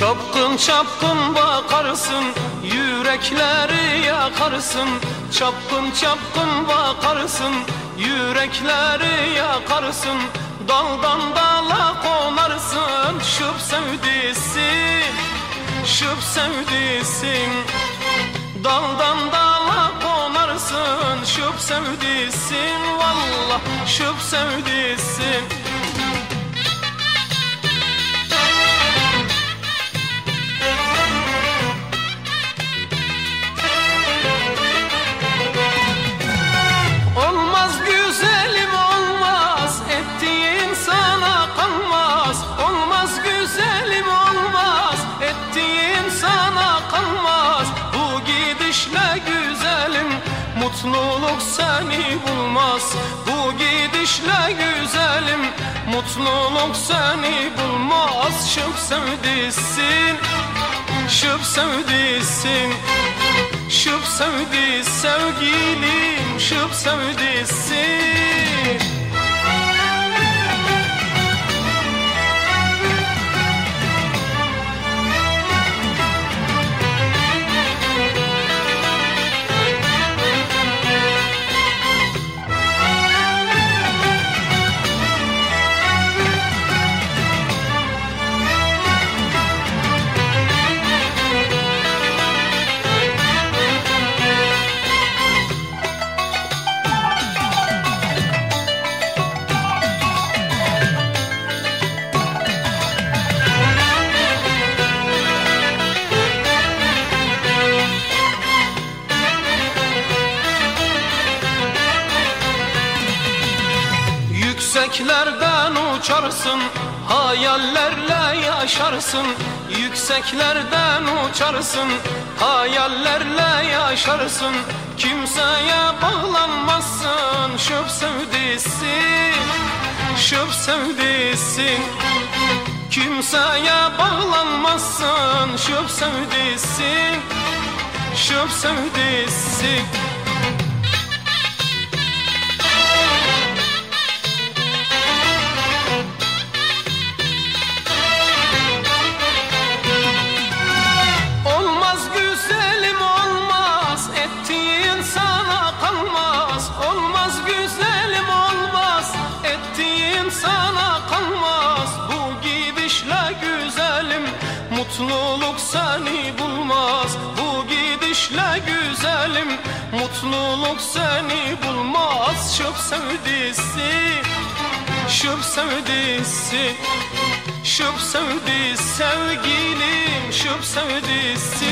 Çapkın çapkın bakarsın Yürekleri yakarsın. Çapkın çapkın bakarsın Yürekleri yakarsın. Daldan dala konarsın Şıp sevdisi Şıp sevdisin Daldan dala konarsın Şıp sevdisin Vallah şıp sevdisin gidişle güzelim Mutluluk seni bulmaz. Bu gidişle güzelim Mutluluk seni bulmaz. Şıp sevdisin Şıp sevdisin Şıp sevdi sevgilim Şıp sevdisin Yükseklerden uçarsın Hayallerle yaşarsın. Yükseklerden uçarsın Hayallerle yaşarsın. Kimseye bağlanmazsın Şıp sevdisin Şıp sevdisin. Kimseye bağlanmazsın Şıp sevdisin Şıp sevdisin Mutluluk seni bulmaz Bu gidişle güzelim. Mutluluk seni bulmaz Şıp sevdisi Şıp sevdisi Şıp sevdi sevgilim Şıp sevdisi